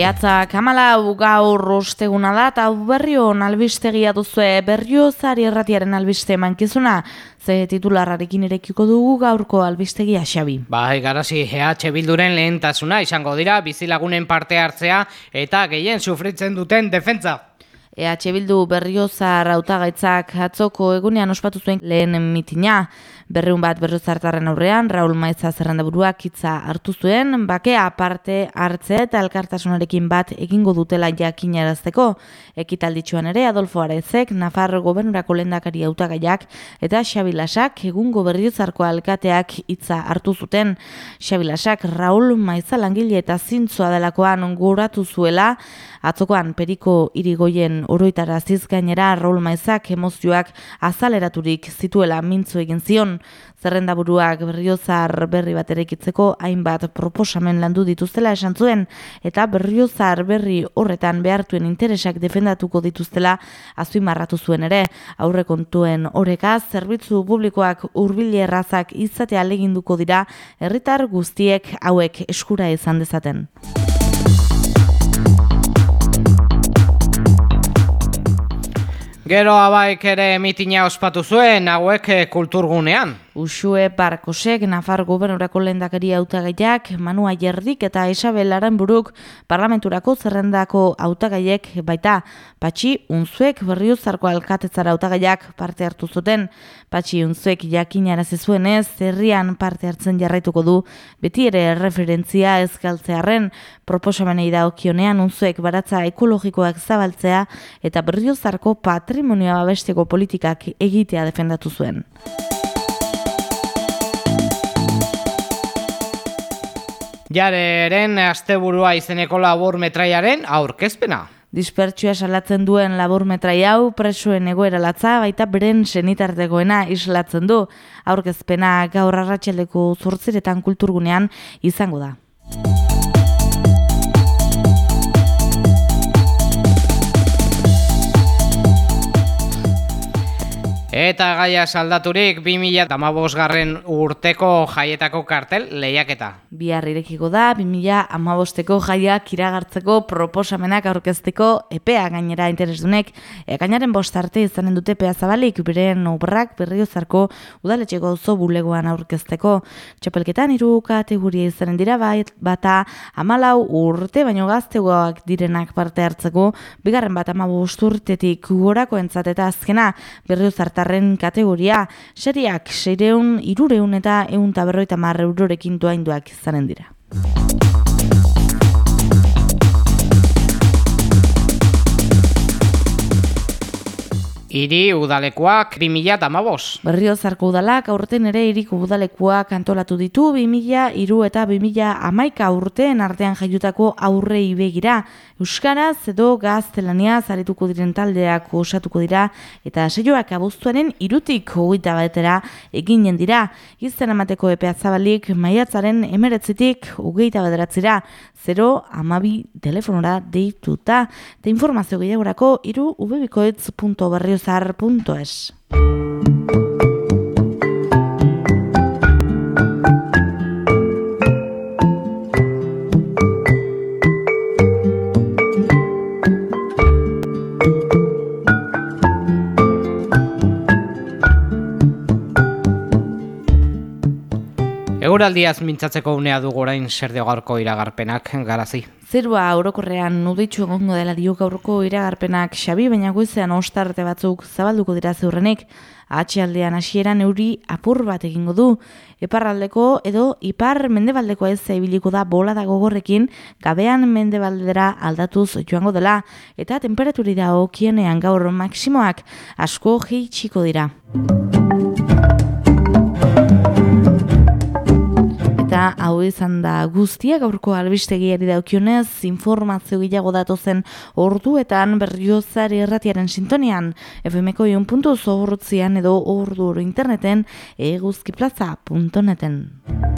Maiatzak amala gaur osteguna da eta berrio albistegia duzue berrio zari erratiaren albiste mankizuna ze titularrarekin erekiko dugu gaurko albistegia xabi. Bai, garazi EH Bilduren lehentasuna izango dira bizilagunen parte hartzea eta gehien sufritzen duten defentza. EH Bildu berriozar hautagaitzak atzoko egunean ospatu zuen lehen mitina. Berreun bat berriozartaren aurrean, Raul Maiza zerrendaburuak hitza hartu zuen, bakea aparte hartze eta elkartasunarekin bat egingo dutela jakinarazteko. Ekitalditxuan ere Adolfo Arezek, Nafar gobernurako lendakari hautagaiak eta Xabilasak egungo berriozarko alkateak hitza hartu zuten. Xabilasak Raul Maiza langile eta zintzoa delakoan guratu zuela, atzokoan periko irigoien oroitara gainera Raul Maizak emozioak azaleraturik zituela mintzu egin zion. Zerrenda buruak berriozar berri bat erekitzeko hainbat proposamen landu dituztela esan zuen eta berriozar berri horretan behartuen interesak defendatuko dituztela azuimarratu zuen ere. Aurre kontuen horreka zerbitzu publikoak urbile errazak izatea leginduko dira herritar guztiek hauek eskura izan dezaten. Gero abaik ere mitina ospatu zuen, hauek eh, kulturgunean. Usue Barkosek, Nafar gobernurako lehendakari hautagaiak, Manua Jerdik eta Isabel Aranburuk parlamenturako zerrendako hautagaiek baita Patxi Unzuek berriozarko alkatetzara hautagaiak parte hartu zuten. Patxi Unzuek jakinara zezuenez, zerrian parte hartzen jarraituko du, beti ere referentzia ezkaltzearen proposamenei da okionean Unzuek baratza ekologikoak zabaltzea eta berriozarko patrimonioa babesteko politikak egitea defendatu zuen. Jareren asteburua izeneko labur metraiaren aurkezpena. Dispertsua salatzen duen labur metrai hau presoen egoera latza baita beren senitartegoena islatzen du. Aurkezpena gaur arratxeleko zortziretan kulturgunean izango da. Eta gaia saldaturik 2000 garren urteko jaietako kartel lehiaketa. Bihar irekiko da 2000 amabosteko jaiak iragartzeko proposamenak aurkezteko EPEA gainera interesdunek. E, gainaren bostarte izanen dute EPEA zabalik beren obrak berriozarko udaletxeko oso bulegoan aurkezteko. Txapelketan iru kategoria izanen dira bait, bata amalau urte baino gaztegoak direnak parte hartzeko. Bigarren bat amabost urtetik gorako entzat eta azkena berriozarta herritarren kategoria, seriak seireun, irureun eta eun taberroita marre eurorekin izanen dira. Iri udalekoak 2000 damabos. Berrio zarko udalak aurten ere iriko udalekoak antolatu ditu 2000 iru eta 2000 amaika urteen artean jaiutako aurre begira. Euskaraz edo gaztelania zarituko diren taldeak osatuko dira eta seioak abuztuaren irutik hogeita batera eginen dira. Gizten amateko epea zabalik maiatzaren emeretzitik hogeita bateratzera 0 amabi telefonora deituta. Eta informazio gehiagorako iru ubebikoetz.berrio Eguraldiaz mintzatzeko unea du gorain zer gaurko iragarpenak garazi. Zerua orokorrean nuditxu egongo dela dio gaurko iragarpenak xabi, baina goizean ostarte batzuk zabalduko dira zeurrenik. Atxealdean hasieran euri apur bat egingo du. Eparraldeko edo ipar mendebaldeko ez zaibiliko da bola da gogorrekin, gabean mendebaldera aldatuz joango dela, eta temperaturi da okienean gaur maksimoak asko txiko dira. Hau izan da guztia gaurko albistegiari daukionez informazio gilago datu zen orduetan berriozari erratiaren sintonian FMko iun puntu edo ordu interneten eguzkiplaza.neten.